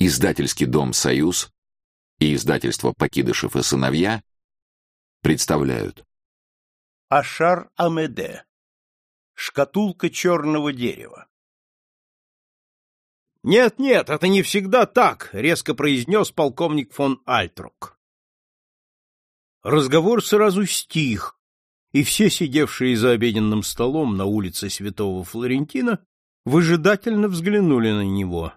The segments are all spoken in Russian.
Издательский дом «Союз» и издательство «Покидышев и сыновья» представляют. Ашар Амеде. Шкатулка черного дерева. «Нет, нет, это не всегда так», — резко произнес полковник фон Альтрук. Разговор сразу стих, и все сидевшие за обеденным столом на улице Святого Флорентина выжидательно взглянули на него.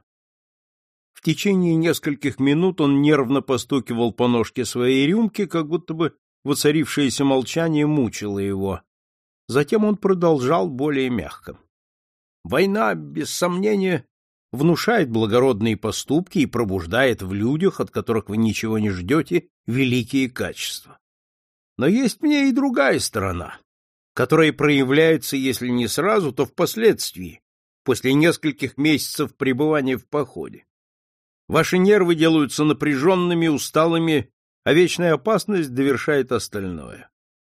В течение нескольких минут он нервно постукивал по ножке своей рюмки, как будто бы воцарившееся молчание мучило его. Затем он продолжал более мягко. Война, без сомнения, внушает благородные поступки и пробуждает в людях, от которых вы ничего не ждете, великие качества. Но есть мне и другая сторона, которая проявляется, если не сразу, то впоследствии, после нескольких месяцев пребывания в походе. Ваши нервы делаются напряженными, усталыми, а вечная опасность довершает остальное.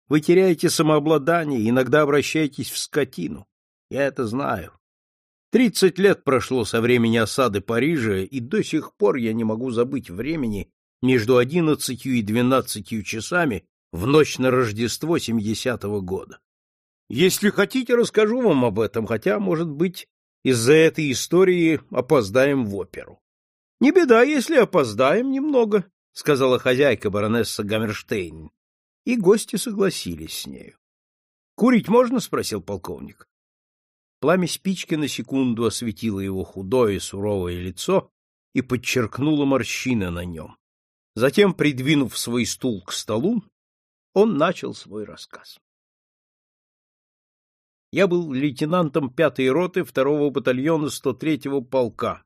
Вы теряете самообладание, иногда обращаетесь в скотину. Я это знаю. Тридцать лет прошло со времени осады Парижа, и до сих пор я не могу забыть времени между одиннадцатью и двенадцатью часами в ночь на Рождество семидесятого года. Если хотите, расскажу вам об этом, хотя, может быть, из-за этой истории опоздаем в оперу. Не беда, если опоздаем немного, сказала хозяйка баронесса Гаммерштейн. И гости согласились с нею. Курить можно? спросил полковник. Пламя спички на секунду осветило его худое суровое лицо и подчеркнуло морщины на нем. Затем, придвинув свой стул к столу, он начал свой рассказ. Я был лейтенантом пятой роты второго батальона 103-го полка,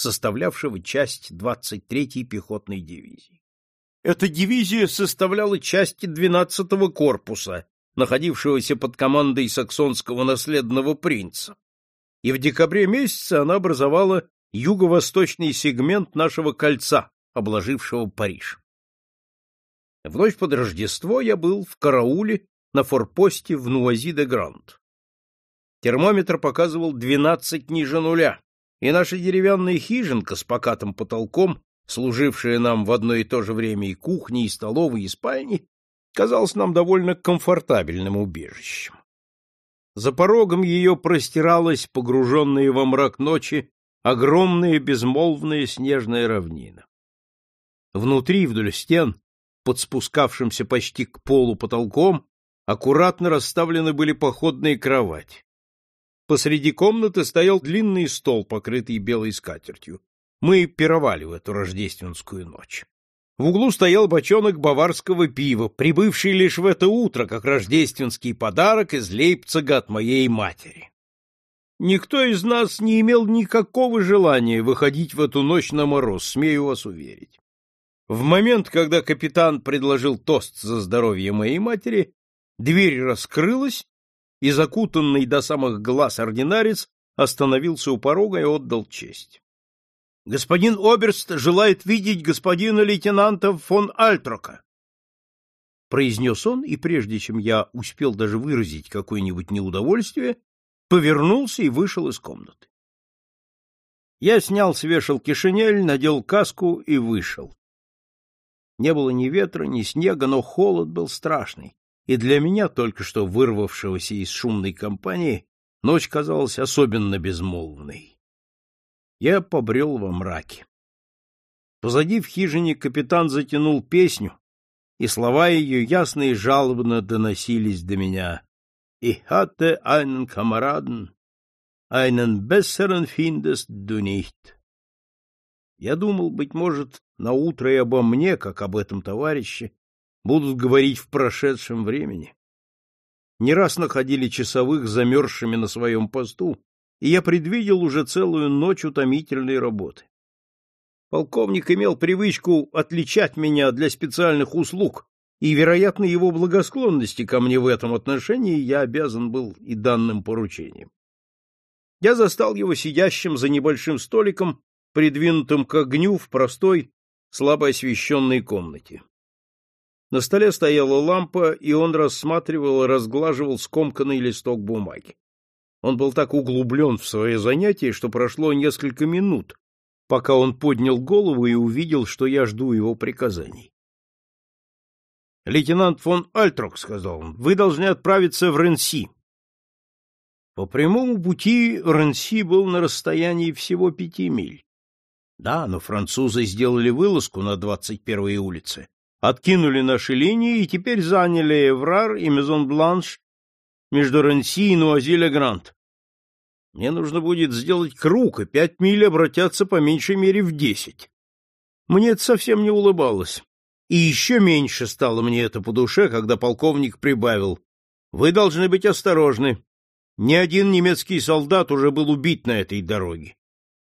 составлявшего часть 23-й пехотной дивизии. Эта дивизия составляла части 12-го корпуса, находившегося под командой саксонского наследного принца. И в декабре месяце она образовала юго-восточный сегмент нашего кольца, обложившего Париж. В ночь под Рождество я был в карауле на форпосте в Нуази-де-Гранд. Термометр показывал 12 ниже нуля, и наша деревянная хижинка с покатым потолком, служившая нам в одно и то же время и кухней, и столовой, и спальней, казалась нам довольно комфортабельным убежищем. За порогом ее простиралась, погруженная во мрак ночи, огромная безмолвная снежная равнина. Внутри, вдоль стен, под спускавшимся почти к полу потолком, аккуратно расставлены были походные кровати. Посреди комнаты стоял длинный стол, покрытый белой скатертью. Мы пировали в эту рождественскую ночь. В углу стоял бочонок баварского пива, прибывший лишь в это утро, как рождественский подарок из Лейпцига от моей матери. Никто из нас не имел никакого желания выходить в эту ночь на мороз, смею вас уверить. В момент, когда капитан предложил тост за здоровье моей матери, дверь раскрылась, и закутанный до самых глаз ординарец остановился у порога и отдал честь. — Господин Оберст желает видеть господина лейтенанта фон Альтрока. Произнес он, и прежде чем я успел даже выразить какое-нибудь неудовольствие, повернулся и вышел из комнаты. Я снял с вешалки шинель, надел каску и вышел. Не было ни ветра, ни снега, но холод был страшный и для меня, только что вырвавшегося из шумной компании, ночь казалась особенно безмолвной. Я побрел во мраке. Позади в хижине капитан затянул песню, и слова ее ясно и жалобно доносились до меня. «Ich hatte einen Kameraden, einen besseren findest du nicht». Я думал, быть может, на утро и обо мне, как об этом товарище, будут говорить в прошедшем времени. Не раз находили часовых замерзшими на своем посту, и я предвидел уже целую ночь утомительной работы. Полковник имел привычку отличать меня для специальных услуг, и, вероятно, его благосклонности ко мне в этом отношении я обязан был и данным поручением. Я застал его сидящим за небольшим столиком, придвинутым к огню в простой, слабо освещенной комнате. На столе стояла лампа, и он рассматривал и разглаживал скомканный листок бумаги. Он был так углублен в свое занятие, что прошло несколько минут, пока он поднял голову и увидел, что я жду его приказаний. «Лейтенант фон Альтрок», — сказал он, — «вы должны отправиться в Ренси». По прямому пути Ренси был на расстоянии всего пяти миль. Да, но французы сделали вылазку на 21-й улице, откинули наши линии и теперь заняли Эврар и Мезон-Бланш между Ренси и Нуазиле-Грант. Мне нужно будет сделать круг, и пять миль обратятся по меньшей мере в десять. Мне это совсем не улыбалось. И еще меньше стало мне это по душе, когда полковник прибавил. Вы должны быть осторожны. Ни один немецкий солдат уже был убит на этой дороге.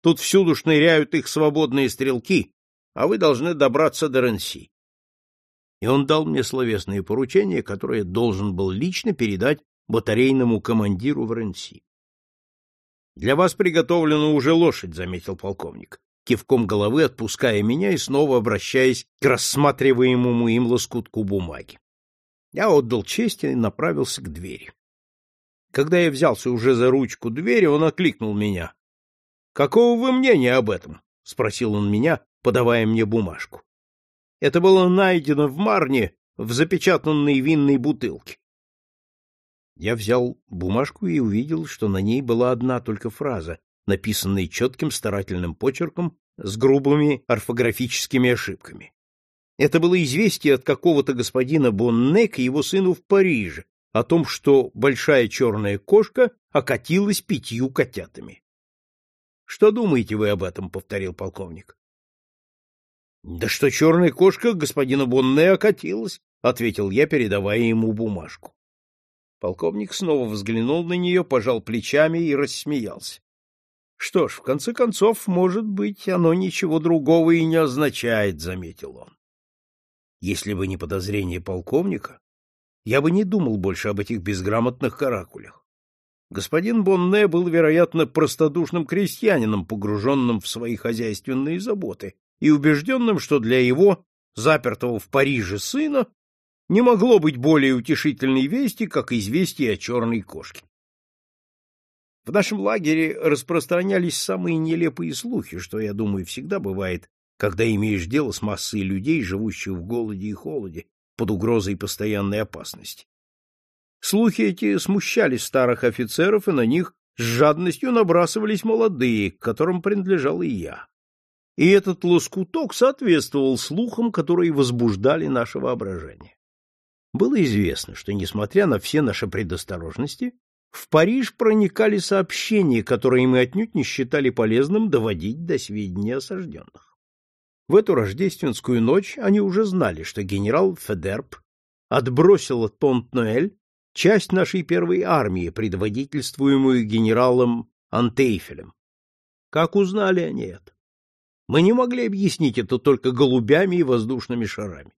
Тут всюду шныряют их свободные стрелки, а вы должны добраться до Ренси. И он дал мне словесные поручения, которые должен был лично передать батарейному командиру в Ренси. Для вас приготовлена уже лошадь, заметил полковник, кивком головы отпуская меня и снова обращаясь к рассматриваемому им лоскутку бумаги. Я отдал честь и направился к двери. Когда я взялся уже за ручку двери, он окликнул меня. Какого вы мнения об этом? спросил он меня, подавая мне бумажку. Это было найдено в Марне в запечатанной винной бутылке. Я взял бумажку и увидел, что на ней была одна только фраза, написанная четким старательным почерком с грубыми орфографическими ошибками. Это было известие от какого-то господина Бонне к его сыну в Париже о том, что большая черная кошка окатилась пятью котятами. — Что думаете вы об этом? — повторил полковник. — Да что черная кошка господина Бонне окатилась, — ответил я, передавая ему бумажку. Полковник снова взглянул на нее, пожал плечами и рассмеялся. Что ж, в конце концов, может быть, оно ничего другого и не означает, заметил он. Если бы не подозрение полковника, я бы не думал больше об этих безграмотных каракулях. Господин Бонне был, вероятно, простодушным крестьянином, погруженным в свои хозяйственные заботы и убежденным, что для его, запертого в Париже сына, не могло быть более утешительной вести, как известие о черной кошке. В нашем лагере распространялись самые нелепые слухи, что, я думаю, всегда бывает, когда имеешь дело с массой людей, живущих в голоде и холоде, под угрозой постоянной опасности. Слухи эти смущали старых офицеров, и на них с жадностью набрасывались молодые, к которым принадлежал и я. И этот лоскуток соответствовал слухам, которые возбуждали наше воображение. Было известно, что, несмотря на все наши предосторожности, в Париж проникали сообщения, которые мы отнюдь не считали полезным доводить до сведения осажденных. В эту рождественскую ночь они уже знали, что генерал Федерп отбросил от Понт-Ноэль часть нашей первой армии, предводительствуемую генералом Антейфелем. Как узнали они это? Мы не могли объяснить это только голубями и воздушными шарами.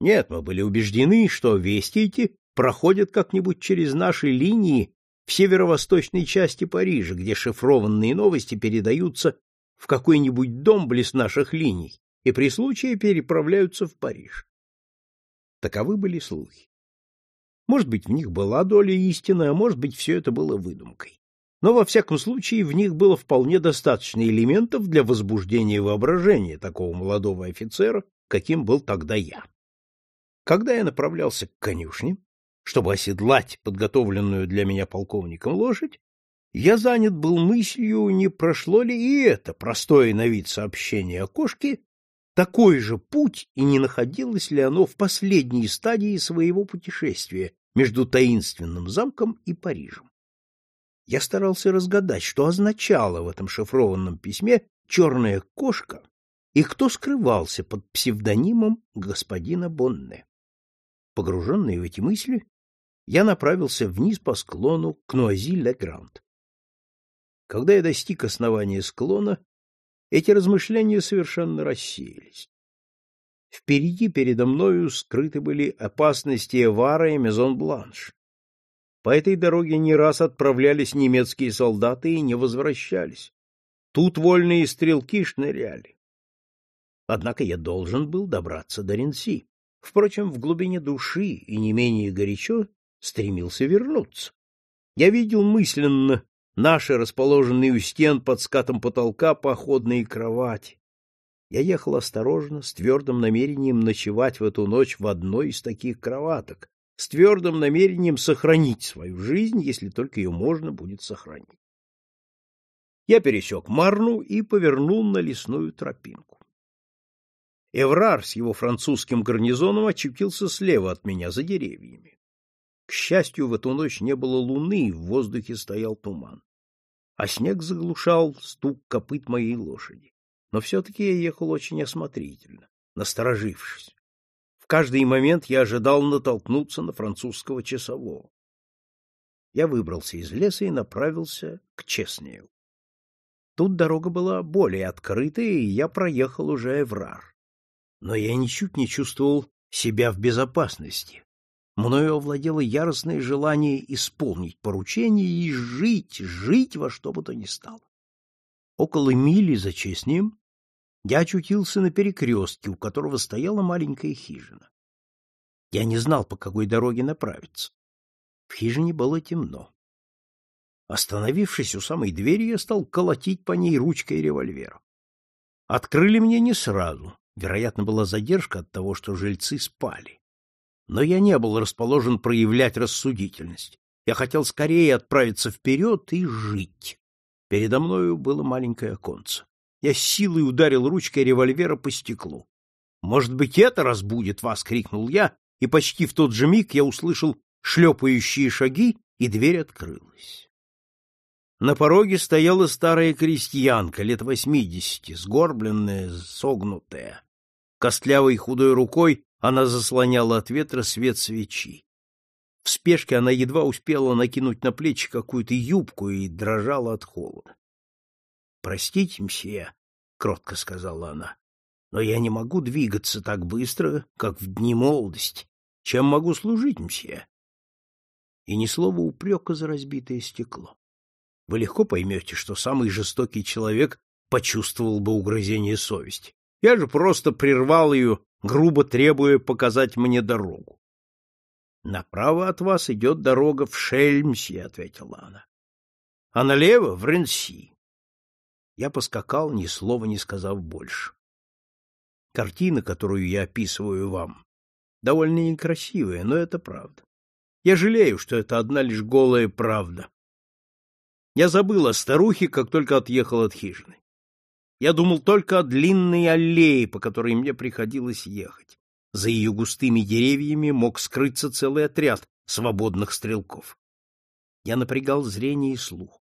Нет, мы были убеждены, что вести эти проходят как-нибудь через наши линии в северо-восточной части Парижа, где шифрованные новости передаются в какой-нибудь дом близ наших линий и при случае переправляются в Париж. Таковы были слухи. Может быть, в них была доля истины, а может быть, все это было выдумкой. Но, во всяком случае, в них было вполне достаточно элементов для возбуждения воображения такого молодого офицера, каким был тогда я. Когда я направлялся к конюшне, чтобы оседлать подготовленную для меня полковником лошадь, я занят был мыслью, не прошло ли и это простое на вид сообщение о кошке такой же путь и не находилось ли оно в последней стадии своего путешествия между таинственным замком и Парижем. Я старался разгадать, что означало в этом шифрованном письме черная кошка и кто скрывался под псевдонимом господина Бонне. Погруженный в эти мысли, я направился вниз по склону к Нуази-Ле-Гранд. Когда я достиг основания склона, эти размышления совершенно рассеялись. Впереди передо мною скрыты были опасности Эвара и Мезон-Бланш. По этой дороге не раз отправлялись немецкие солдаты и не возвращались. Тут вольные стрелки шныряли. Однако я должен был добраться до Ренси. Впрочем, в глубине души и не менее горячо стремился вернуться. Я видел мысленно наши, расположенные у стен под скатом потолка, походные кровати. Я ехал осторожно, с твердым намерением ночевать в эту ночь в одной из таких кроваток, с твердым намерением сохранить свою жизнь, если только ее можно будет сохранить. Я пересек Марну и повернул на лесную тропинку. Эврар с его французским гарнизоном очутился слева от меня, за деревьями. К счастью, в эту ночь не было луны, в воздухе стоял туман. А снег заглушал стук копыт моей лошади. Но все-таки я ехал очень осмотрительно, насторожившись. Каждый момент я ожидал натолкнуться на французского часового. Я выбрался из леса и направился к Честнею. Тут дорога была более открытая, и я проехал уже Эврар. Но я ничуть не чувствовал себя в безопасности. Мною овладело яростное желание исполнить поручение и жить, жить во что бы то ни стало. Около мили за Честнем я очутился на перекрестке, у которого стояла маленькая хижина. Я не знал, по какой дороге направиться. В хижине было темно. Остановившись у самой двери, я стал колотить по ней ручкой револьвера. Открыли мне не сразу. Вероятно, была задержка от того, что жильцы спали. Но я не был расположен проявлять рассудительность. Я хотел скорее отправиться вперед и жить. Передо мною было маленькое оконце. Я силой ударил ручкой револьвера по стеклу. «Может быть, это разбудит вас!» — крикнул я, и почти в тот же миг я услышал шлепающие шаги, и дверь открылась. На пороге стояла старая крестьянка, лет восьмидесяти, сгорбленная, согнутая. Костлявой худой рукой она заслоняла от ветра свет свечи. В спешке она едва успела накинуть на плечи какую-то юбку и дрожала от холода. — Простите, мсье, — кротко сказала она, — но я не могу двигаться так быстро, как в дни молодости. Чем могу служить, мсье? И ни слова упрека за разбитое стекло. Вы легко поймете, что самый жестокий человек почувствовал бы угрызение совести. Я же просто прервал ее, грубо требуя показать мне дорогу. — Направо от вас идет дорога в Шельмси, — ответила она. — А налево — в Ренси. Я поскакал, ни слова не сказав больше. Картина, которую я описываю вам, довольно некрасивая, но это правда. Я жалею, что это одна лишь голая правда. Я забыл о старухе, как только отъехал от хижины. Я думал только о длинной аллее, по которой мне приходилось ехать. За ее густыми деревьями мог скрыться целый отряд свободных стрелков. Я напрягал зрение и слух,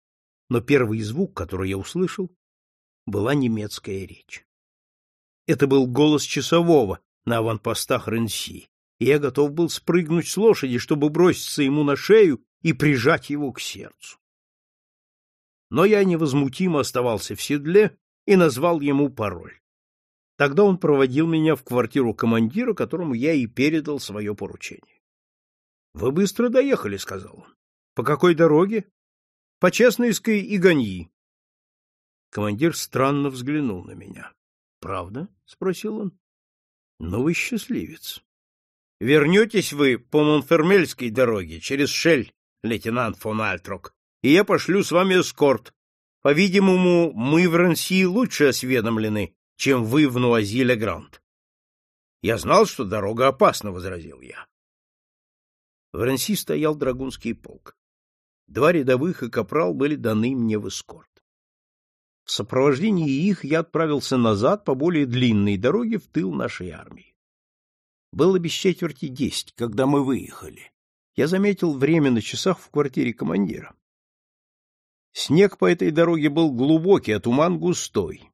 но первый звук, который я услышал, была немецкая речь. Это был голос часового на аванпостах Ренси, и я готов был спрыгнуть с лошади, чтобы броситься ему на шею и прижать его к сердцу. Но я невозмутимо оставался в седле и назвал ему пароль. Тогда он проводил меня в квартиру командира, которому я и передал свое поручение. — Вы быстро доехали, — сказал он. — По какой дороге? — По Честнойской и Ганьи. Командир странно взглянул на меня. — Правда? — спросил он. — Ну вы счастливец. — Вернетесь вы по Монфермельской дороге через Шель, лейтенант фон Альтрок, и я пошлю с вами эскорт. По-видимому, мы в Ранси лучше осведомлены, чем вы в Нуазиле-Гранд. — Я знал, что дорога опасна, — возразил я. В Ранси стоял драгунский полк. Два рядовых и капрал были даны мне в эскорт. В сопровождении их я отправился назад по более длинной дороге в тыл нашей армии. Было без четверти десять, когда мы выехали. Я заметил время на часах в квартире командира. Снег по этой дороге был глубокий, а туман густой.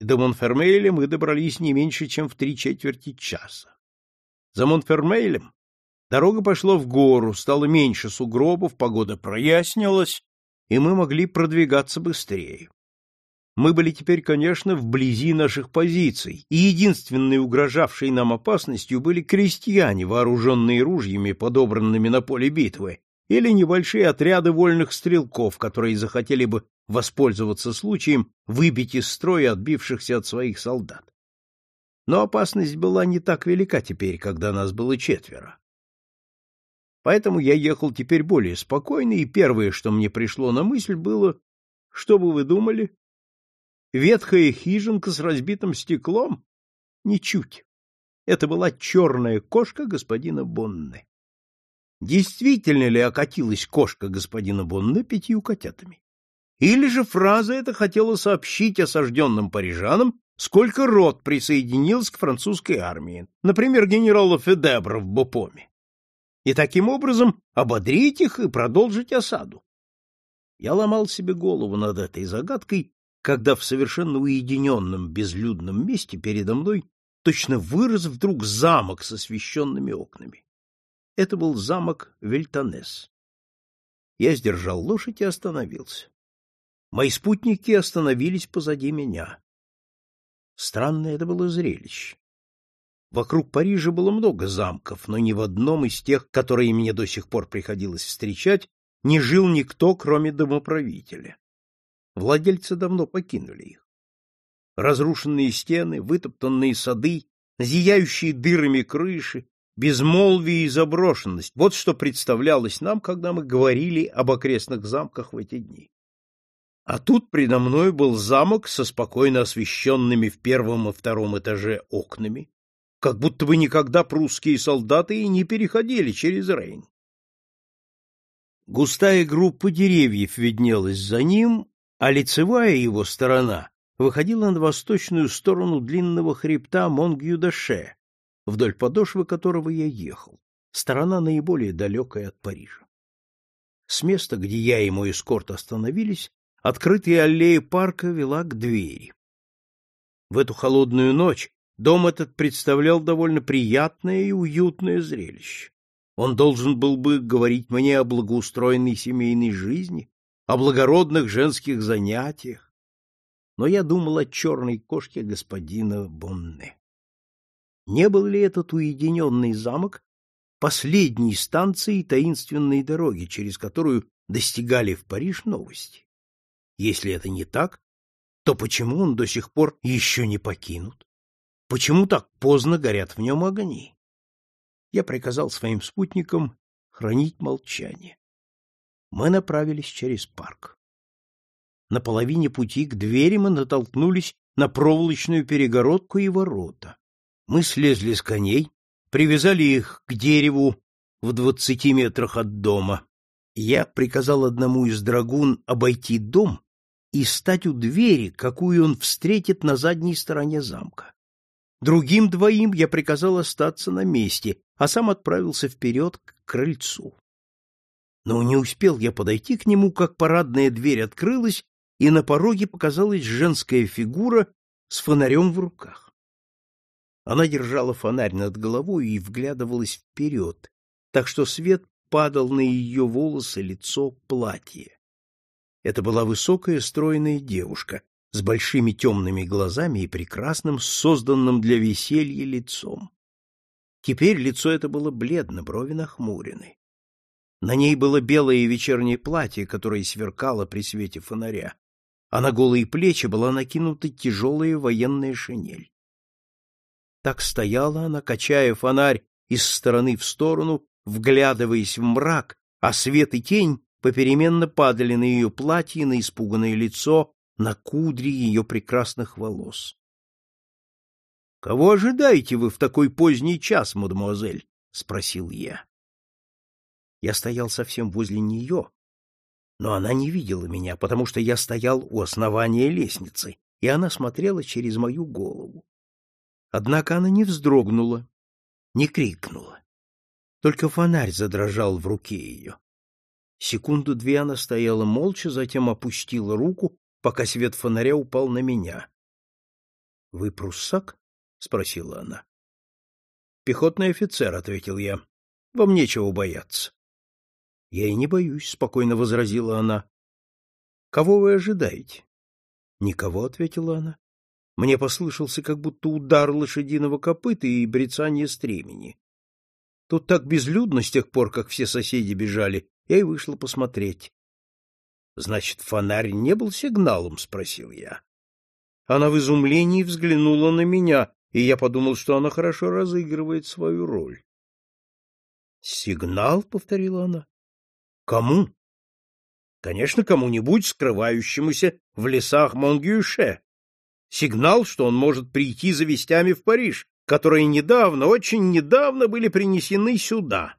До Монфермейля мы добрались не меньше, чем в три четверти часа. За Монфермейлем дорога пошла в гору, стало меньше сугробов, погода прояснилась, и мы могли продвигаться быстрее. Мы были теперь, конечно, вблизи наших позиций, и единственной угрожавшей нам опасностью были крестьяне, вооруженные ружьями, подобранными на поле битвы, или небольшие отряды вольных стрелков, которые захотели бы воспользоваться случаем выбить из строя отбившихся от своих солдат. Но опасность была не так велика теперь, когда нас было четверо. Поэтому я ехал теперь более спокойно, и первое, что мне пришло на мысль, было, что бы вы думали? Ветхая хижинка с разбитым стеклом? Ничуть. Это была черная кошка господина Бонны. Действительно ли окатилась кошка господина Бонны пятью котятами? Или же фраза эта хотела сообщить осажденным парижанам, сколько рот присоединился к французской армии, например, генерала Федебра в Бопоме, и таким образом ободрить их и продолжить осаду. Я ломал себе голову над этой загадкой, когда в совершенно уединенном безлюдном месте передо мной точно вырос вдруг замок с освещенными окнами. Это был замок Вельтанес. Я сдержал лошадь и остановился. Мои спутники остановились позади меня. Странное это было зрелище. Вокруг Парижа было много замков, но ни в одном из тех, которые мне до сих пор приходилось встречать, не жил никто, кроме домоправителя. Владельцы давно покинули их. Разрушенные стены, вытоптанные сады, зияющие дырами крыши, безмолвие и заброшенность — вот что представлялось нам, когда мы говорили об окрестных замках в эти дни. А тут предо мной был замок со спокойно освещенными в первом и втором этаже окнами, как будто бы никогда прусские солдаты и не переходили через Рейн. Густая группа деревьев виднелась за ним, а лицевая его сторона выходила на восточную сторону длинного хребта Монгюдаше, вдоль подошвы которого я ехал, сторона наиболее далекая от Парижа. С места, где я и мой эскорт остановились, Открытая аллея парка вела к двери. В эту холодную ночь дом этот представлял довольно приятное и уютное зрелище. Он должен был бы говорить мне о благоустроенной семейной жизни, о благородных женских занятиях. Но я думал о черной кошке господина Бонне. Не был ли этот уединенный замок последней станцией таинственной дороги, через которую достигали в Париж новости? Если это не так, то почему он до сих пор еще не покинут? Почему так поздно горят в нем огни? Я приказал своим спутникам хранить молчание. Мы направились через парк. На половине пути к двери мы натолкнулись на проволочную перегородку и ворота. Мы слезли с коней, привязали их к дереву в двадцати метрах от дома. Я приказал одному из драгун обойти дом и стать у двери, какую он встретит на задней стороне замка. Другим двоим я приказал остаться на месте, а сам отправился вперед к крыльцу. Но не успел я подойти к нему, как парадная дверь открылась, и на пороге показалась женская фигура с фонарем в руках. Она держала фонарь над головой и вглядывалась вперед, так что свет падал на ее волосы, лицо, платье. Это была высокая стройная девушка с большими темными глазами и прекрасным, созданным для веселья лицом. Теперь лицо это было бледно, брови нахмурены. На ней было белое вечернее платье, которое сверкало при свете фонаря, а на голые плечи была накинута тяжелая военная шинель. Так стояла она, качая фонарь из стороны в сторону, вглядываясь в мрак, а свет и тень попеременно падали на ее платье, на испуганное лицо, на кудри ее прекрасных волос. — Кого ожидаете вы в такой поздний час, мадемуазель? — спросил я. Я стоял совсем возле нее, но она не видела меня, потому что я стоял у основания лестницы, и она смотрела через мою голову. Однако она не вздрогнула, не крикнула. Только фонарь задрожал в руке ее. Секунду-две она стояла молча, затем опустила руку, пока свет фонаря упал на меня. — Вы пруссак? — спросила она. — Пехотный офицер, — ответил я. — Вам нечего бояться. — Я и не боюсь, — спокойно возразила она. — Кого вы ожидаете? — Никого, — ответила она. Мне послышался как будто удар лошадиного копыта и брецание стремени. Тут так безлюдно с тех пор, как все соседи бежали, я и вышла посмотреть. — Значит, фонарь не был сигналом? — спросил я. Она в изумлении взглянула на меня, и я подумал, что она хорошо разыгрывает свою роль. — Сигнал, повторила она. Кому? Конечно, кому-нибудь, скрывающемуся в лесах Монгюше. Сигнал, что он может прийти за вестями в Париж, которые недавно, очень недавно были принесены сюда.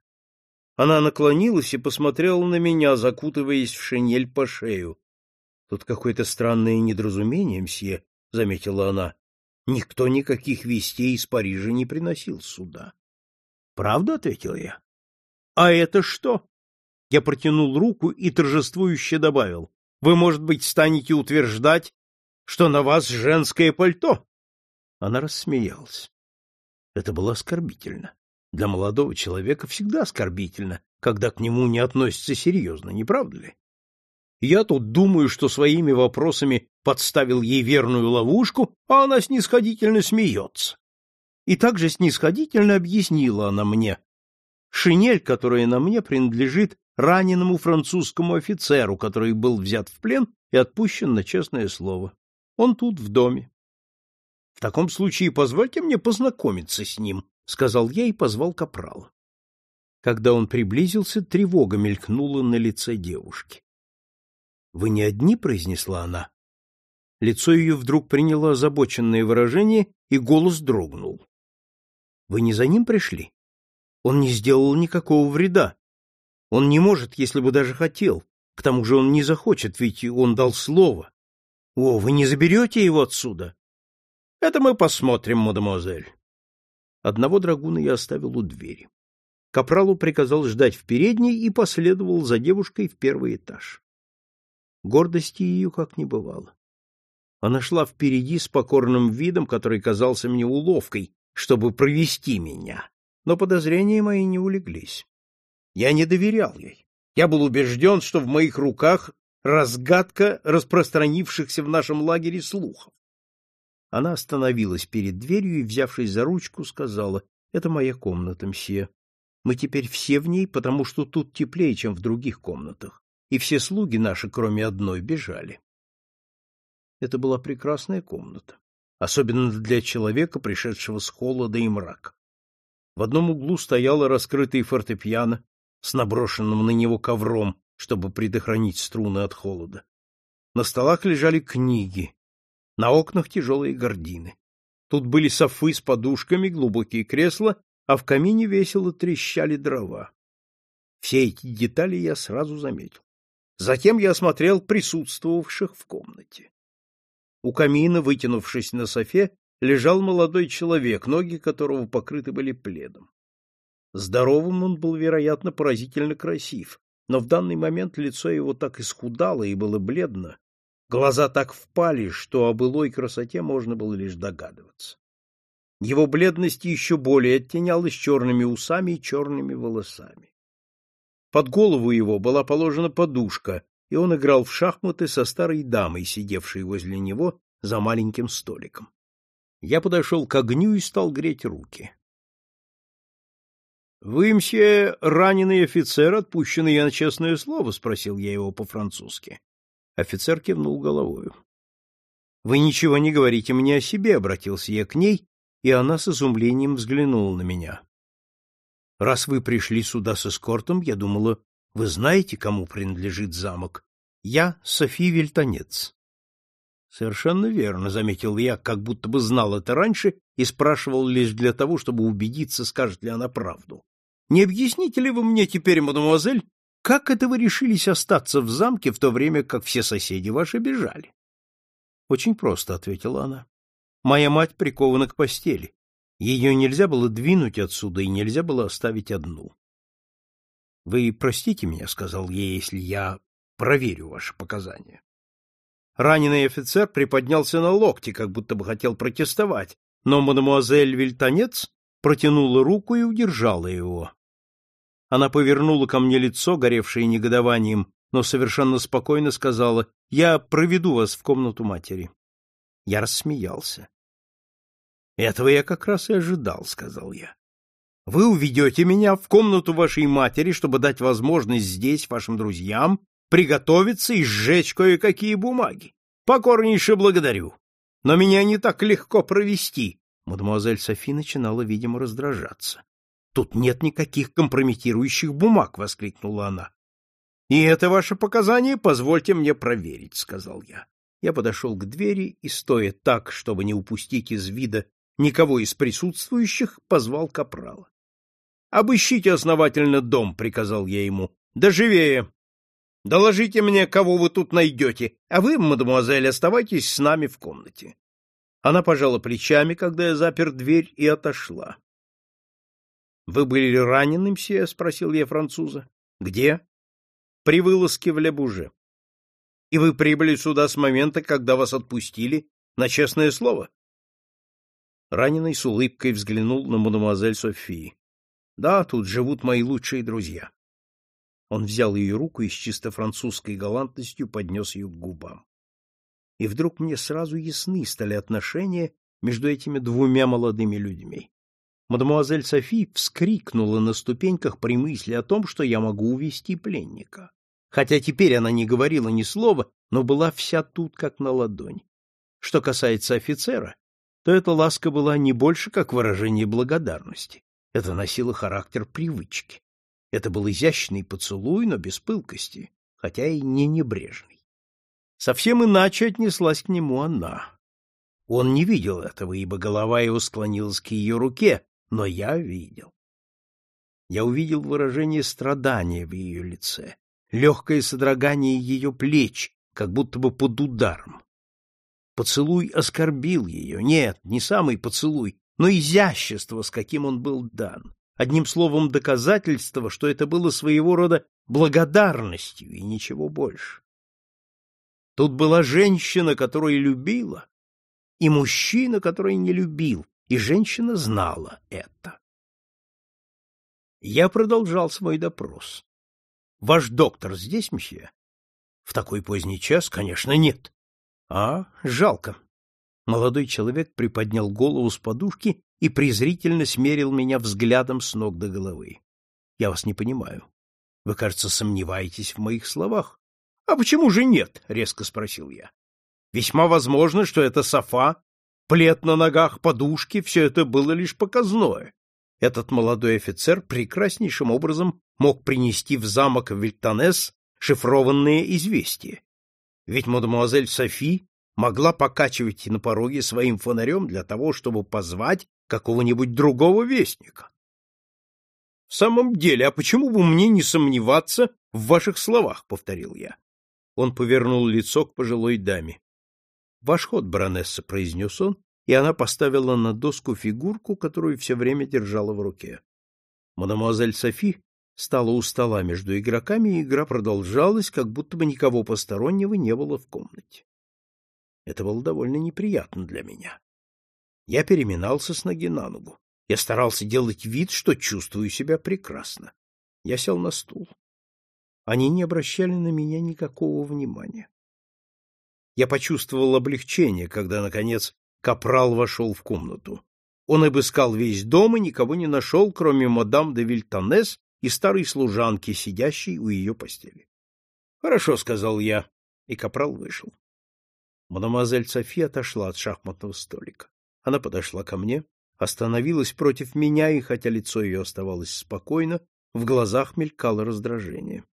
Она наклонилась и посмотрела на меня, закутываясь в шинель по шею. — Тут какое-то странное недоразумение, мсье, — заметила она. — Никто никаких вестей из Парижа не приносил сюда. — Правда? — ответил я. — А это что? Я протянул руку и торжествующе добавил. — Вы, может быть, станете утверждать, что на вас женское пальто? Она рассмеялась. Это было оскорбительно. Для молодого человека всегда оскорбительно, когда к нему не относятся серьезно, не правда ли? Я тут думаю, что своими вопросами подставил ей верную ловушку, а она снисходительно смеется. И также снисходительно объяснила она мне. Шинель, которая на мне принадлежит раненому французскому офицеру, который был взят в плен и отпущен на честное слово. Он тут, в доме. В таком случае позвольте мне познакомиться с ним, сказал я и позвал капрала. Когда он приблизился, тревога мелькнула на лице девушки. Вы не одни, произнесла она. Лицо ее вдруг приняло озабоченное выражение, и голос дрогнул. Вы не за ним пришли? Он не сделал никакого вреда. Он не может, если бы даже хотел. К тому же он не захочет, ведь он дал слово. О, вы не заберете его отсюда? Это мы посмотрим, мадемуазель. Одного драгуна я оставил у двери. Капралу приказал ждать в передней и последовал за девушкой в первый этаж. Гордости ее как не бывало. Она шла впереди с покорным видом, который казался мне уловкой, чтобы провести меня, но подозрения мои не улеглись. Я не доверял ей. Я был убежден, что в моих руках разгадка распространившихся в нашем лагере слухов. Она остановилась перед дверью и, взявшись за ручку, сказала, — Это моя комната, мсье. Мы теперь все в ней, потому что тут теплее, чем в других комнатах, и все слуги наши, кроме одной, бежали. Это была прекрасная комната, особенно для человека, пришедшего с холода и мрака. В одном углу стояла раскрытый фортепиано с наброшенным на него ковром, чтобы предохранить струны от холода. На столах лежали книги, на окнах тяжелые гардины. Тут были софы с подушками, глубокие кресла, а в камине весело трещали дрова. Все эти детали я сразу заметил. Затем я осмотрел присутствовавших в комнате. У камина, вытянувшись на софе, лежал молодой человек, ноги которого покрыты были пледом. Здоровым он был, вероятно, поразительно красив, но в данный момент лицо его так исхудало и было бледно, Глаза так впали, что о былой красоте можно было лишь догадываться. Его бледность еще более оттенялась черными усами и черными волосами. Под голову его была положена подушка, и он играл в шахматы со старой дамой, сидевшей возле него за маленьким столиком. Я подошел к огню и стал греть руки. — Вы, мсье, раненый офицер, отпущенный на честное слово? — спросил я его по-французски. Офицер кивнул головою. — Вы ничего не говорите мне о себе, — обратился я к ней, и она с изумлением взглянула на меня. — Раз вы пришли сюда с эскортом, я думала, вы знаете, кому принадлежит замок. Я Софи Вельтонец. — Совершенно верно, — заметил я, как будто бы знал это раньше и спрашивал лишь для того, чтобы убедиться, скажет ли она правду. — Не объясните ли вы мне теперь, мадемуазель, как это вы решились остаться в замке в то время, как все соседи ваши бежали? Очень просто, ответила она. Моя мать прикована к постели. Ее нельзя было двинуть отсюда и нельзя было оставить одну. Вы простите меня, сказал ей, если я проверю ваши показания. Раненый офицер приподнялся на локти, как будто бы хотел протестовать, но мадемуазель Вильтонец протянула руку и удержала его. Она повернула ко мне лицо, горевшее негодованием, но совершенно спокойно сказала, «Я проведу вас в комнату матери». Я рассмеялся. «Этого я как раз и ожидал», — сказал я. «Вы уведете меня в комнату вашей матери, чтобы дать возможность здесь вашим друзьям приготовиться и сжечь кое-какие бумаги. Покорнейше благодарю. Но меня не так легко провести». Мадемуазель Софи начинала, видимо, раздражаться. Тут нет никаких компрометирующих бумаг, воскликнула она. И это ваше показание позвольте мне проверить, сказал я. Я подошел к двери и, стоя так, чтобы не упустить из вида никого из присутствующих, позвал капрала. Обыщите основательно дом, приказал я ему. Да живее. Доложите мне, кого вы тут найдете, а вы, мадемуазель, оставайтесь с нами в комнате. Она пожала плечами, когда я запер дверь, и отошла. — Вы были ранены, мсье? — спросил я француза. — Где? — При вылазке в Лебуже. — И вы прибыли сюда с момента, когда вас отпустили, на честное слово? Раненый с улыбкой взглянул на мадемуазель Софии. — Да, тут живут мои лучшие друзья. Он взял ее руку и с чисто французской галантностью поднес ее к губам. И вдруг мне сразу ясны стали отношения между этими двумя молодыми людьми. Мадемуазель Софи вскрикнула на ступеньках при мысли о том, что я могу увести пленника. Хотя теперь она не говорила ни слова, но была вся тут как на ладони. Что касается офицера, то эта ласка была не больше как выражение благодарности. Это носило характер привычки. Это был изящный поцелуй, но без пылкости, хотя и не небрежный. Совсем иначе отнеслась к нему она. Он не видел этого, ибо голова его склонилась к ее руке, но я видел. Я увидел выражение страдания в ее лице, легкое содрогание ее плеч, как будто бы под ударом. Поцелуй оскорбил ее. Нет, не самый поцелуй, но изящество, с каким он был дан одним словом доказательство, что это было своего рода благодарностью и ничего больше. Тут была женщина, которая любила, и мужчина, который не любил, и женщина знала это. Я продолжал свой допрос. Ваш доктор здесь, мсье? В такой поздний час, конечно, нет. А, жалко. Молодой человек приподнял голову с подушки и презрительно смерил меня взглядом с ног до головы. Я вас не понимаю. Вы, кажется, сомневаетесь в моих словах. А почему же нет? резко спросил я. Весьма возможно, что это софа, плед на ногах, подушки все это было лишь показное. Этот молодой офицер прекраснейшим образом мог принести в замок Вильтонес шифрованные известия. Ведь мадемуазель Софи могла покачивать на пороге своим фонарем для того, чтобы позвать какого-нибудь другого вестника. — В самом деле, а почему бы мне не сомневаться в ваших словах? — повторил я. Он повернул лицо к пожилой даме. — Ваш ход, баронесса, — произнес он, и она поставила на доску фигурку, которую все время держала в руке. Мадемуазель Софи стала у стола между игроками, и игра продолжалась, как будто бы никого постороннего не было в комнате. Это было довольно неприятно для меня. Я переминался с ноги на ногу. Я старался делать вид, что чувствую себя прекрасно. Я сел на стул. Они не обращали на меня никакого внимания. Я почувствовал облегчение, когда, наконец, капрал вошел в комнату. Он обыскал весь дом и никого не нашел, кроме мадам де Вильтонес и старой служанки, сидящей у ее постели. — Хорошо, — сказал я, и капрал вышел. Мадемуазель Софи отошла от шахматного столика. Она подошла ко мне, остановилась против меня, и хотя лицо ее оставалось спокойно, в глазах мелькало раздражение. —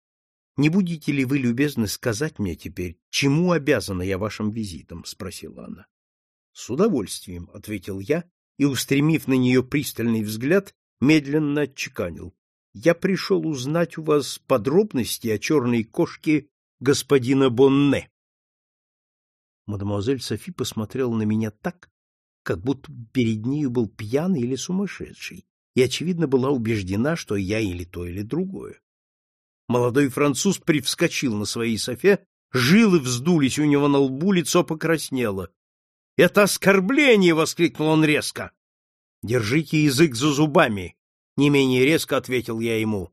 Не будете ли вы любезны сказать мне теперь, чему обязана я вашим визитом? — спросила она. — С удовольствием, — ответил я, и, устремив на нее пристальный взгляд, медленно отчеканил. — Я пришел узнать у вас подробности о черной кошке господина Бонне. Мадемуазель Софи посмотрела на меня так, как будто перед нею был пьяный или сумасшедший, и, очевидно, была убеждена, что я или то, или другое. Молодой француз привскочил на своей софе, жилы вздулись у него на лбу, лицо покраснело. — Это оскорбление! — воскликнул он резко. — Держите язык за зубами! — не менее резко ответил я ему.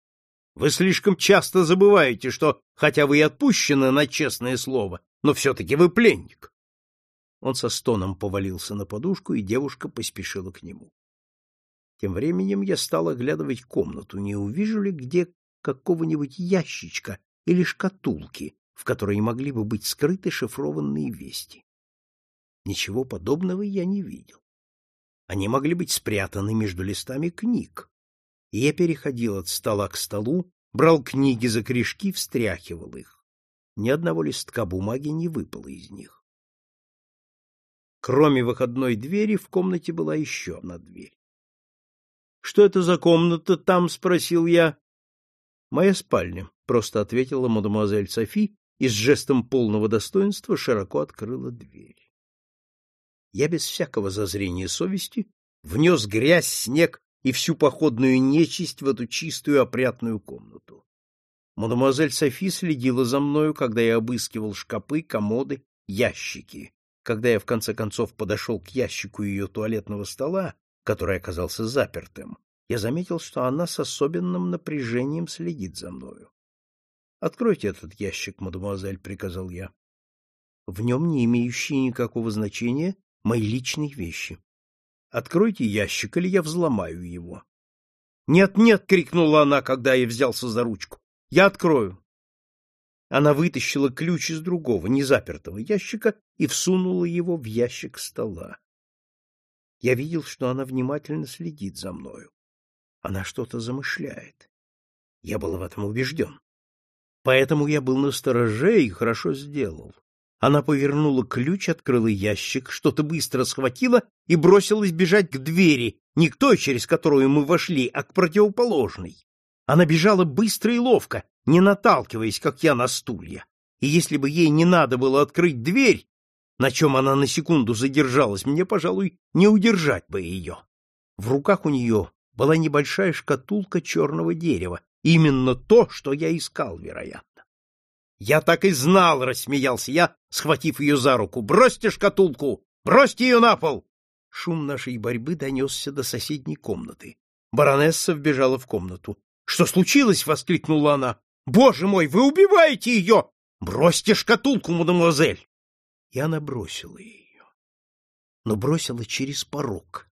— Вы слишком часто забываете, что, хотя вы и отпущены на честное слово, но все-таки вы пленник. Он со стоном повалился на подушку, и девушка поспешила к нему. Тем временем я стал оглядывать комнату, не увижу ли где какого-нибудь ящичка или шкатулки, в которой могли бы быть скрыты шифрованные вести. Ничего подобного я не видел. Они могли быть спрятаны между листами книг, И я переходил от стола к столу, брал книги за корешки, встряхивал их. Ни одного листка бумаги не выпало из них. Кроме выходной двери в комнате была еще одна дверь. — Что это за комната там? — спросил я. — Моя спальня, — просто ответила мадемуазель Софи и с жестом полного достоинства широко открыла дверь. Я без всякого зазрения совести внес грязь, снег и всю походную нечисть в эту чистую опрятную комнату. Мадемуазель Софи следила за мною, когда я обыскивал шкапы, комоды, ящики. Когда я в конце концов подошел к ящику ее туалетного стола, который оказался запертым, я заметил, что она с особенным напряжением следит за мною. Откройте этот ящик, мадемуазель, приказал я. В нем не имеющие никакого значения мои личные вещи. Откройте ящик, или я взломаю его. Нет, нет, крикнула она, когда я взялся за ручку. Я открою. Она вытащила ключ из другого, незапертого ящика и всунула его в ящик стола. Я видел, что она внимательно следит за мною. Она что-то замышляет. Я был в этом убежден. Поэтому я был настороже и хорошо сделал. Она повернула ключ, открыла ящик, что-то быстро схватила и бросилась бежать к двери, не к той, через которую мы вошли, а к противоположной. Она бежала быстро и ловко, не наталкиваясь, как я, на стулья. И если бы ей не надо было открыть дверь, на чем она на секунду задержалась, мне, пожалуй, не удержать бы ее. В руках у нее была небольшая шкатулка черного дерева, Именно то, что я искал, вероятно. Я так и знал, рассмеялся я, схватив ее за руку. Бросьте шкатулку! Бросьте ее на пол! Шум нашей борьбы донесся до соседней комнаты. Баронесса вбежала в комнату. Что случилось? воскликнула она. Боже мой, вы убиваете ее! Бросьте шкатулку, мадемуазель! И она бросила ее. Но бросила через порог.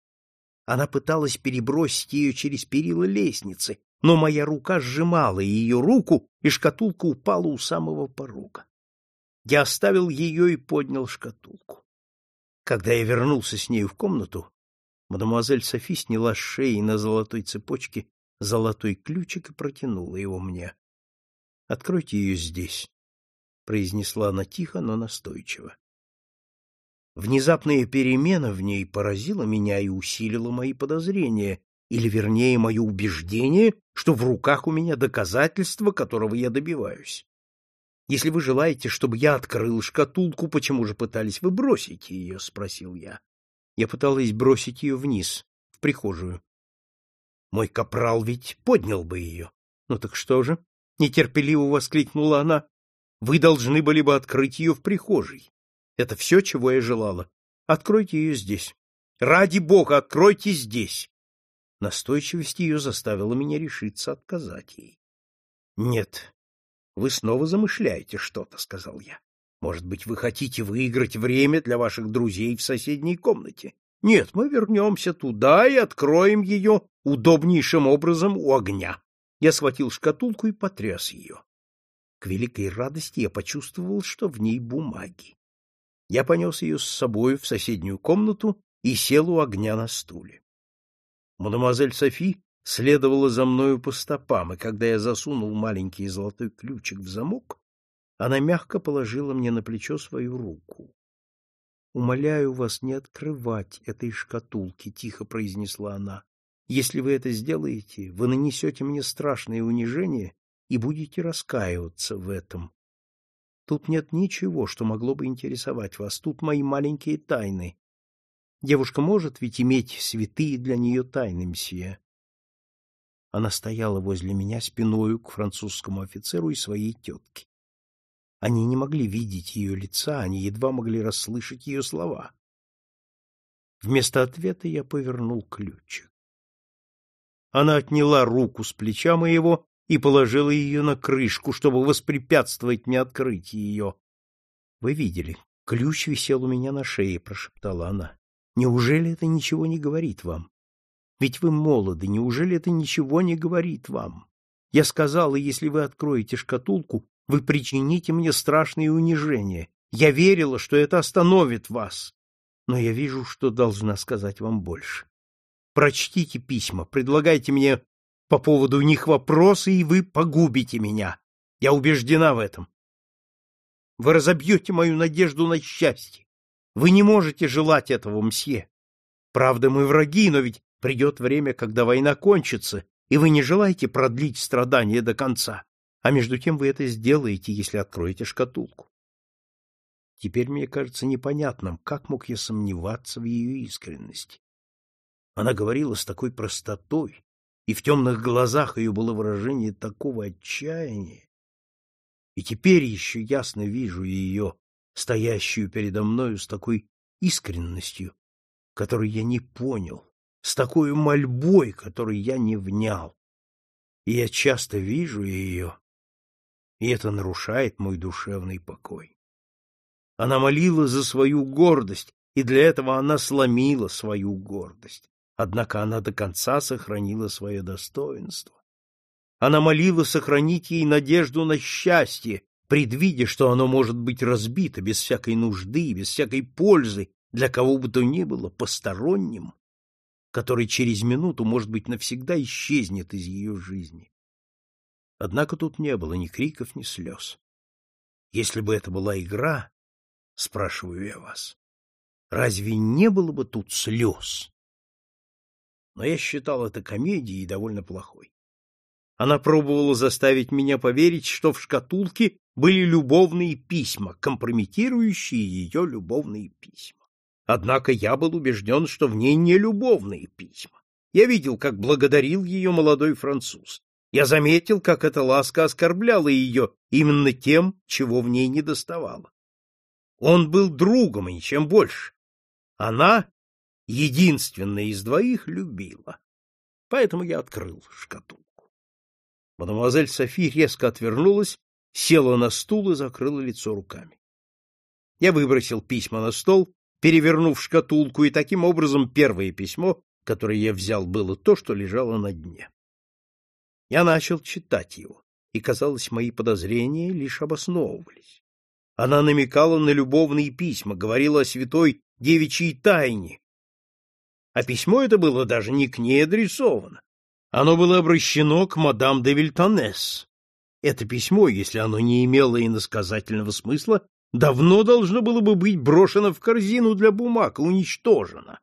Она пыталась перебросить ее через перила лестницы, но моя рука сжимала ее руку, и шкатулка упала у самого порога. Я оставил ее и поднял шкатулку. Когда я вернулся с нею в комнату, мадемуазель Софи сняла с шеи на золотой цепочке золотой ключик и протянула его мне. — Откройте ее здесь, — произнесла она тихо, но настойчиво. Внезапная перемена в ней поразила меня и усилила мои подозрения, или, вернее, мое убеждение, что в руках у меня доказательство, которого я добиваюсь. Если вы желаете, чтобы я открыл шкатулку, почему же пытались вы бросить ее? — спросил я. Я пыталась бросить ее вниз, в прихожую. Мой капрал ведь поднял бы ее. Ну так что же? — нетерпеливо воскликнула она. — Вы должны были бы открыть ее в прихожей. Это все, чего я желала. Откройте ее здесь. Ради бога, откройте здесь. Настойчивость ее заставила меня решиться отказать ей. — Нет, вы снова замышляете что-то, — сказал я. — Может быть, вы хотите выиграть время для ваших друзей в соседней комнате? Нет, мы вернемся туда и откроем ее удобнейшим образом у огня. Я схватил шкатулку и потряс ее. К великой радости я почувствовал, что в ней бумаги. Я понес ее с собой в соседнюю комнату и сел у огня на стуле. Мадемуазель Софи следовала за мною по стопам, и когда я засунул маленький золотой ключик в замок, она мягко положила мне на плечо свою руку. — Умоляю вас не открывать этой шкатулки, — тихо произнесла она. — Если вы это сделаете, вы нанесете мне страшное унижение и будете раскаиваться в этом. Тут нет ничего, что могло бы интересовать вас. Тут мои маленькие тайны. Девушка может ведь иметь святые для нее тайны, мсье. Она стояла возле меня спиною к французскому офицеру и своей тетке. Они не могли видеть ее лица, они едва могли расслышать ее слова. Вместо ответа я повернул ключик. Она отняла руку с плеча моего и положила ее на крышку, чтобы воспрепятствовать мне открыть ее. — Вы видели, ключ висел у меня на шее, — прошептала она. Неужели это ничего не говорит вам? Ведь вы молоды, неужели это ничего не говорит вам? Я сказала, если вы откроете шкатулку, вы причините мне страшные унижения. Я верила, что это остановит вас. Но я вижу, что должна сказать вам больше. Прочтите письма, предлагайте мне по поводу них вопросы, и вы погубите меня. Я убеждена в этом. Вы разобьете мою надежду на счастье. Вы не можете желать этого, мсье. Правда, мы враги, но ведь придет время, когда война кончится, и вы не желаете продлить страдания до конца. А между тем вы это сделаете, если откроете шкатулку. Теперь мне кажется непонятным, как мог я сомневаться в ее искренности. Она говорила с такой простотой, и в темных глазах ее было выражение такого отчаяния. И теперь еще ясно вижу ее, стоящую передо мною с такой искренностью, которой я не понял, с такой мольбой, которой я не внял. И я часто вижу ее, и это нарушает мой душевный покой. Она молила за свою гордость, и для этого она сломила свою гордость. Однако она до конца сохранила свое достоинство. Она молила сохранить ей надежду на счастье, предвидя, что оно может быть разбито без всякой нужды, без всякой пользы для кого бы то ни было посторонним, который через минуту, может быть, навсегда исчезнет из ее жизни. Однако тут не было ни криков, ни слез. Если бы это была игра, спрашиваю я вас, разве не было бы тут слез? Но я считал это комедией довольно плохой. Она пробовала заставить меня поверить, что в шкатулке были любовные письма, компрометирующие ее любовные письма. Однако я был убежден, что в ней не любовные письма. Я видел, как благодарил ее молодой француз. Я заметил, как эта ласка оскорбляла ее именно тем, чего в ней недоставало. Он был другом и ничем больше. Она, единственная из двоих, любила. Поэтому я открыл шкатулку. Мадемуазель Софи резко отвернулась, села на стул и закрыла лицо руками. Я выбросил письма на стол, перевернув шкатулку, и таким образом первое письмо, которое я взял, было то, что лежало на дне. Я начал читать его, и, казалось, мои подозрения лишь обосновывались. Она намекала на любовные письма, говорила о святой девичьей тайне. А письмо это было даже не к ней адресовано. Оно было обращено к мадам де Вильтонес. Это письмо, если оно не имело иносказательного смысла, давно должно было бы быть брошено в корзину для бумаг и уничтожено,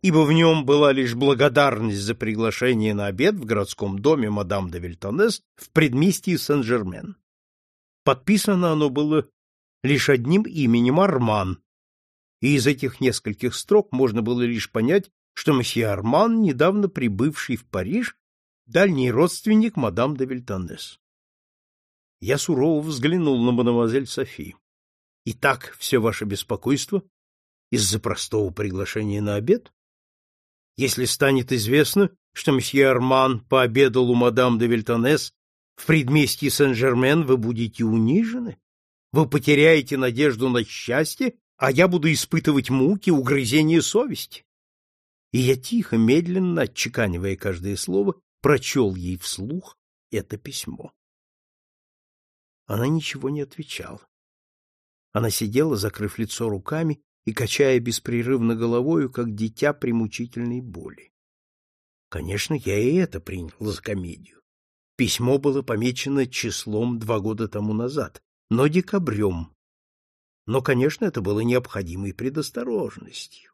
ибо в нем была лишь благодарность за приглашение на обед в городском доме мадам де Вильтонес в предместье Сен-Жермен. Подписано оно было лишь одним именем Арман, и из этих нескольких строк можно было лишь понять, что месье Арман, недавно прибывший в Париж, дальний родственник мадам де Вильтонес. Я сурово взглянул на мадемуазель Софи. Итак, все ваше беспокойство из-за простого приглашения на обед? Если станет известно, что месье Арман пообедал у мадам де Вильтонес в предместье Сен-Жермен, вы будете унижены? Вы потеряете надежду на счастье, а я буду испытывать муки, угрызения совести. И я тихо, медленно, отчеканивая каждое слово, прочел ей вслух это письмо. Она ничего не отвечала. Она сидела, закрыв лицо руками и качая беспрерывно головою, как дитя при мучительной боли. Конечно, я и это принял за комедию. Письмо было помечено числом два года тому назад, но декабрем. Но, конечно, это было необходимой предосторожностью. —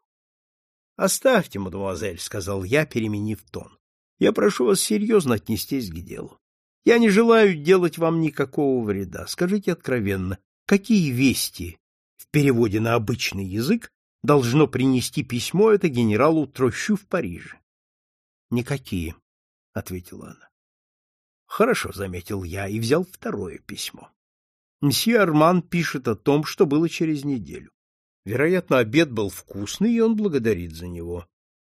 Оставьте, мадемуазель, — сказал я, переменив тон. — Я прошу вас серьезно отнестись к делу. Я не желаю делать вам никакого вреда. Скажите откровенно, какие вести в переводе на обычный язык должно принести письмо это генералу Трощу в Париже? — Никакие, — ответила она. — Хорошо, — заметил я и взял второе письмо. Мсье Арман пишет о том, что было через неделю. Вероятно, обед был вкусный, и он благодарит за него.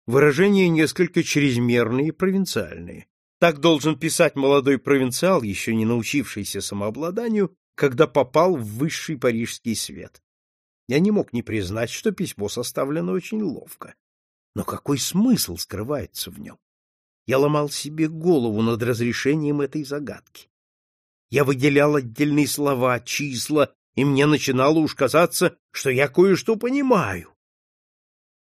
Выражения несколько чрезмерные и провинциальные. Так должен писать молодой провинциал, еще не научившийся самообладанию, когда попал в высший парижский свет. Я не мог не признать, что письмо составлено очень ловко. Но какой смысл скрывается в нем? Я ломал себе голову над разрешением этой загадки. Я выделял отдельные слова, числа, и мне начинало уж казаться, что я кое-что понимаю.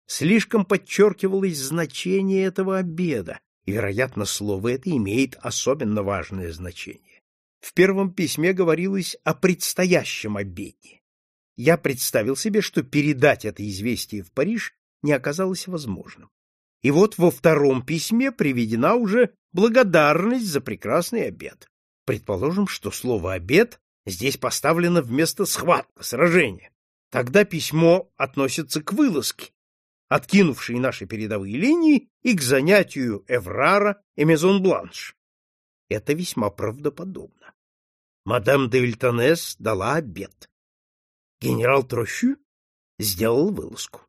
Слишком подчеркивалось значение этого обеда, вероятно, слово это имеет особенно важное значение. В первом письме говорилось о предстоящем обеде. Я представил себе, что передать это известие в Париж не оказалось возможным. И вот во втором письме приведена уже благодарность за прекрасный обед. Предположим, что слово «обед» здесь поставлено вместо «схватка», «сражения». Тогда письмо относится к вылазке, откинувшей наши передовые линии, и к занятию Эврара и Мезон-Бланш. Это весьма правдоподобно. Мадам де Вильтонес дала обед. Генерал Трощу сделал вылазку.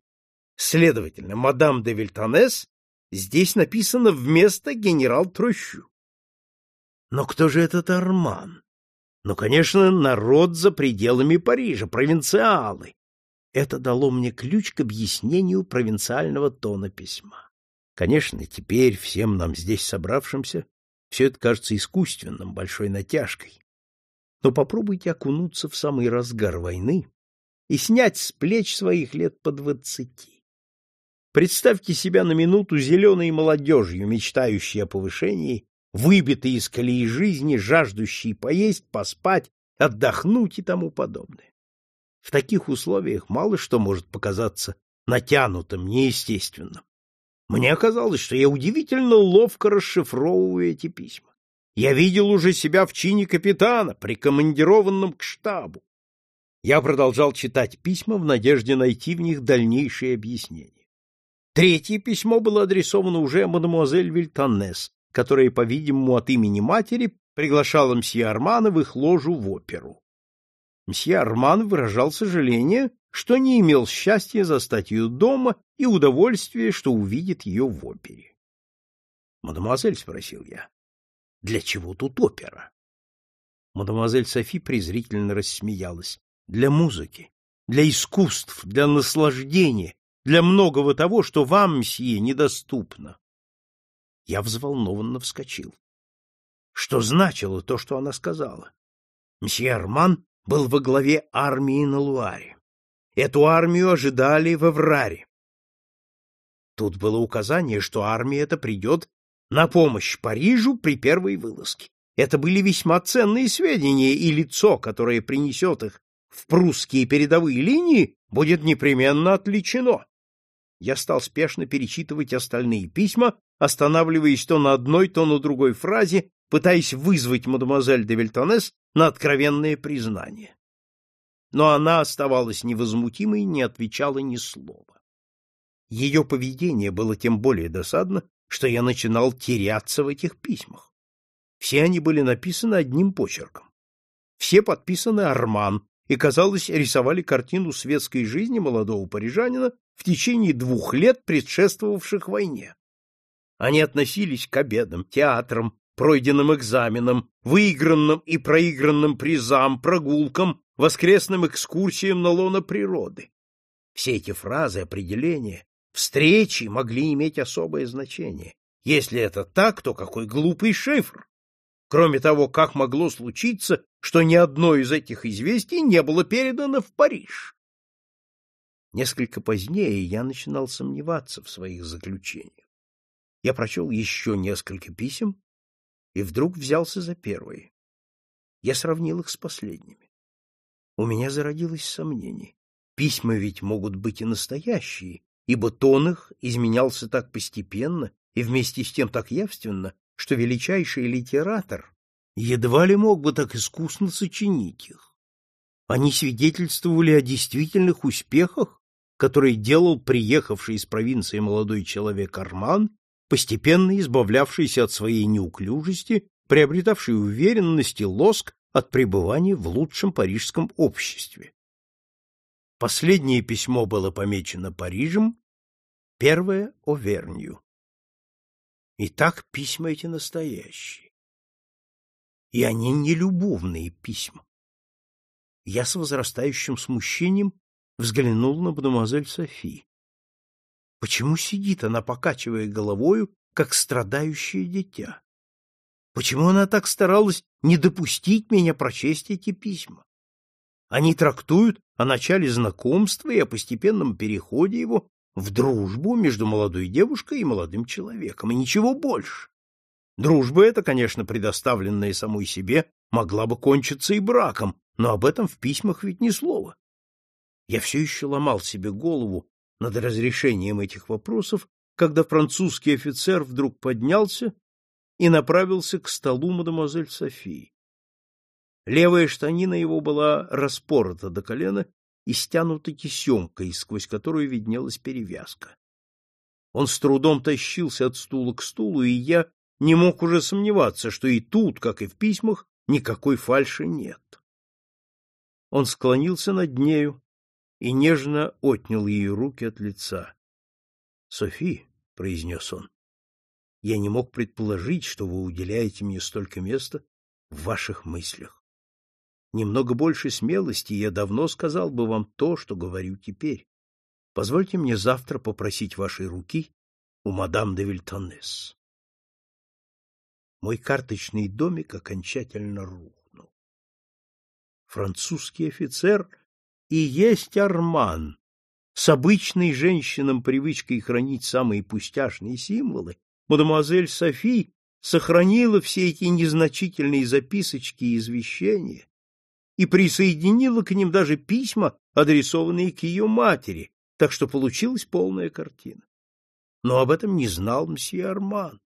Следовательно, мадам де Вильтонес здесь написано вместо генерал Трощу. Но кто же этот Арман? Ну, конечно, народ за пределами Парижа, провинциалы. Это дало мне ключ к объяснению провинциального тона письма. Конечно, теперь всем нам здесь собравшимся все это кажется искусственным, большой натяжкой. Но попробуйте окунуться в самый разгар войны и снять с плеч своих лет по двадцати. Представьте себя на минуту зеленой молодежью, мечтающей о повышении выбитый из колеи жизни, жаждущий поесть, поспать, отдохнуть и тому подобное. В таких условиях мало что может показаться натянутым, неестественным. Мне оказалось, что я удивительно ловко расшифровываю эти письма. Я видел уже себя в чине капитана, прикомандированном к штабу. Я продолжал читать письма в надежде найти в них дальнейшие объяснения. Третье письмо было адресовано уже мадемуазель Вильтоннес, которая, по-видимому, от имени матери приглашала мсье Армана в их ложу в оперу. Мсье Арман выражал сожаление, что не имел счастья застать ее дома и удовольствие, что увидит ее в опере. — Мадемуазель, — спросил я, — для чего тут опера? Мадемуазель Софи презрительно рассмеялась. — Для музыки, для искусств, для наслаждения, для многого того, что вам, мсье, недоступно. Я взволнованно вскочил. Что значило то, что она сказала? Мсье Арман был во главе армии на Луаре. Эту армию ожидали в Эвраре. Тут было указание, что армия эта придет на помощь Парижу при первой вылазке. Это были весьма ценные сведения, и лицо, которое принесет их в прусские передовые линии, будет непременно отличено. Я стал спешно перечитывать остальные письма, останавливаясь то на одной, то на другой фразе, пытаясь вызвать мадемуазель де Вильтонес на откровенное признание. Но она оставалась невозмутимой и не отвечала ни слова. Ее поведение было тем более досадно, что я начинал теряться в этих письмах. Все они были написаны одним почерком. Все подписаны Арман, и, казалось, рисовали картину светской жизни молодого парижанина в течение двух лет, предшествовавших войне. Они относились к обедам, театрам, пройденным экзаменам, выигранным и проигранным призам, прогулкам, воскресным экскурсиям на лоно природы. Все эти фразы, определения, встречи могли иметь особое значение. Если это так, то какой глупый шифр! Кроме того, как могло случиться, что ни одно из этих известий не было передано в Париж? Несколько позднее я начинал сомневаться в своих заключениях. Я прочел еще несколько писем и вдруг взялся за первые. Я сравнил их с последними. У меня зародилось сомнение. Письма ведь могут быть и настоящие, ибо тон их изменялся так постепенно и вместе с тем так явственно, что величайший литератор едва ли мог бы так искусно сочинить их. Они свидетельствовали о действительных успехах, которые делал приехавший из провинции молодой человек Арман постепенно избавлявшийся от своей неуклюжести, приобретавший уверенность и лоск от пребывания в лучшем парижском обществе. Последнее письмо было помечено Парижем, первое — Овернью. Итак, письма эти настоящие. И они не любовные письма. Я с возрастающим смущением взглянул на мадемуазель Софи. Почему сидит она, покачивая головою, как страдающее дитя? Почему она так старалась не допустить меня прочесть эти письма? Они трактуют о начале знакомства и о постепенном переходе его в дружбу между молодой девушкой и молодым человеком, и ничего больше. Дружба эта, конечно, предоставленная самой себе, могла бы кончиться и браком, но об этом в письмах ведь ни слова. Я все еще ломал себе голову над разрешением этих вопросов, когда французский офицер вдруг поднялся и направился к столу мадемуазель Софии. Левая штанина его была распорота до колена и стянута тесемкой, сквозь которую виднелась перевязка. Он с трудом тащился от стула к стулу, и я не мог уже сомневаться, что и тут, как и в письмах, никакой фальши нет. Он склонился над нею и нежно отнял ее руки от лица. — Софи, — произнес он, — я не мог предположить, что вы уделяете мне столько места в ваших мыслях. Немного больше смелости, я давно сказал бы вам то, что говорю теперь. Позвольте мне завтра попросить вашей руки у мадам де Вильтонес. Мой карточный домик окончательно рухнул. Французский офицер и есть Арман. С обычной женщинам привычкой хранить самые пустяшные символы, мадемуазель Софи сохранила все эти незначительные записочки и извещения и присоединила к ним даже письма, адресованные к ее матери, так что получилась полная картина. Но об этом не знал мсье Арман.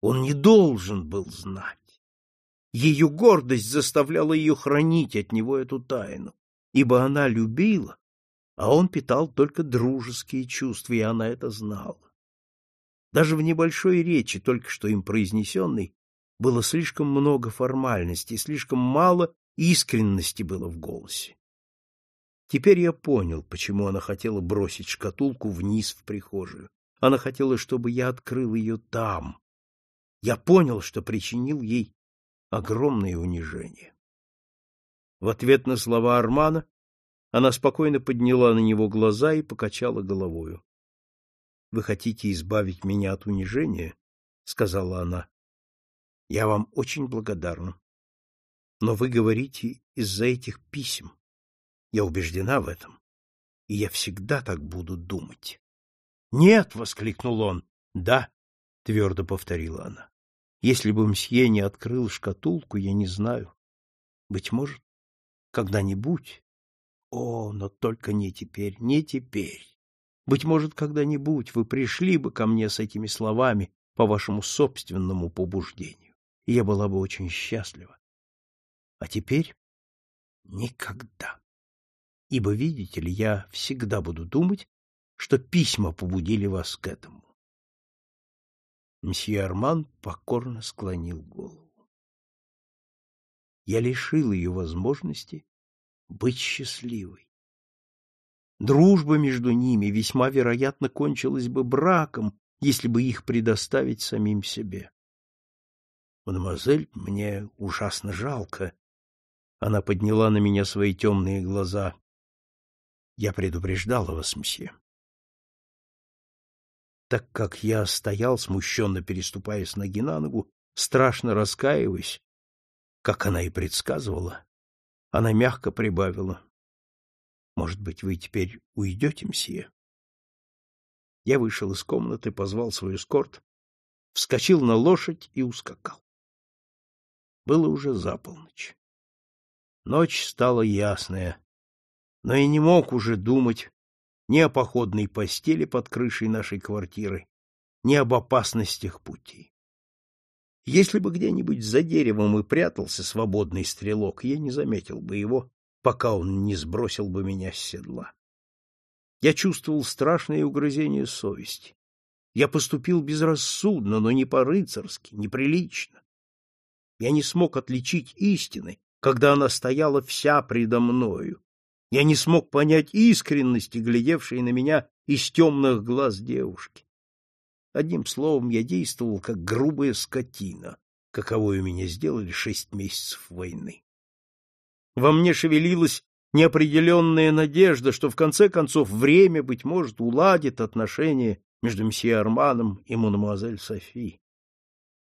Он не должен был знать. Ее гордость заставляла ее хранить от него эту тайну, ибо она любила, а он питал только дружеские чувства, и она это знала. Даже в небольшой речи, только что им произнесенной, было слишком много формальностей, слишком мало искренности было в голосе. Теперь я понял, почему она хотела бросить шкатулку вниз в прихожую. Она хотела, чтобы я открыл ее там. Я понял, что причинил ей огромное унижение. В ответ на слова Армана она спокойно подняла на него глаза и покачала головою. — Вы хотите избавить меня от унижения? — сказала она. — Я вам очень благодарна. Но вы говорите из-за этих писем. Я убеждена в этом, и я всегда так буду думать. Нет, воскликнул он. Да, твердо повторила она. Если бы мсье не открыл шкатулку, я не знаю. Быть может, когда-нибудь. О, но только не теперь, не теперь. Быть может, когда-нибудь вы пришли бы ко мне с этими словами по вашему собственному побуждению, я была бы очень счастлива. А теперь никогда ибо, видите ли, я всегда буду думать, что письма побудили вас к этому. Мсье Арман покорно склонил голову. Я лишил ее возможности быть счастливой. Дружба между ними весьма вероятно кончилась бы браком, если бы их предоставить самим себе. Мадемуазель, мне ужасно жалко. Она подняла на меня свои темные глаза. Я предупреждала вас, мсье. Так как я стоял, смущенно переступая с ноги на ногу, страшно раскаиваясь, как она и предсказывала, она мягко прибавила. — Может быть, вы теперь уйдете, мсье? Я вышел из комнаты, позвал свой эскорт, вскочил на лошадь и ускакал. Было уже за полночь. Ночь стала ясная, но и не мог уже думать ни о походной постели под крышей нашей квартиры, ни об опасностях пути. Если бы где-нибудь за деревом и прятался свободный стрелок, я не заметил бы его, пока он не сбросил бы меня с седла. Я чувствовал страшное угрызение совести. Я поступил безрассудно, но не по-рыцарски, неприлично. Я не смог отличить истины, когда она стояла вся предо мною, я не смог понять искренности, глядевшей на меня из темных глаз девушки. Одним словом, я действовал как грубая скотина, каковую меня сделали шесть месяцев войны. Во мне шевелилась неопределенная надежда, что в конце концов время, быть может, уладит отношения между мсье Арманом и мадемуазель Софи.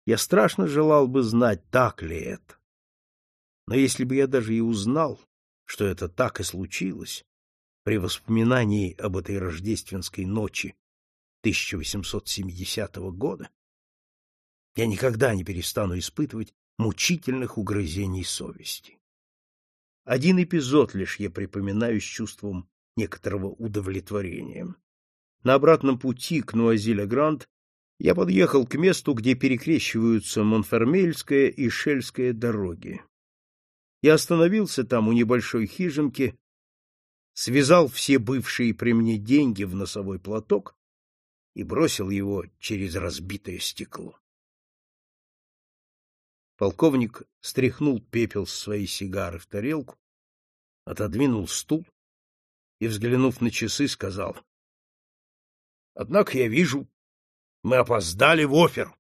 Я страшно желал бы знать, так ли это. Но если бы я даже и узнал, что это так и случилось, при воспоминании об этой рождественской ночи 1870 года, я никогда не перестану испытывать мучительных угрызений совести. Один эпизод лишь я припоминаю с чувством некоторого удовлетворения. На обратном пути к Нуазиле-Гранд я подъехал к месту, где перекрещиваются Монфермельская и Шельская дороги. Я остановился там у небольшой хижинки, связал все бывшие при мне деньги в носовой платок и бросил его через разбитое стекло. Полковник стряхнул пепел с своей сигары в тарелку, отодвинул стул и, взглянув на часы, сказал. — Однако я вижу, мы опоздали в оперу.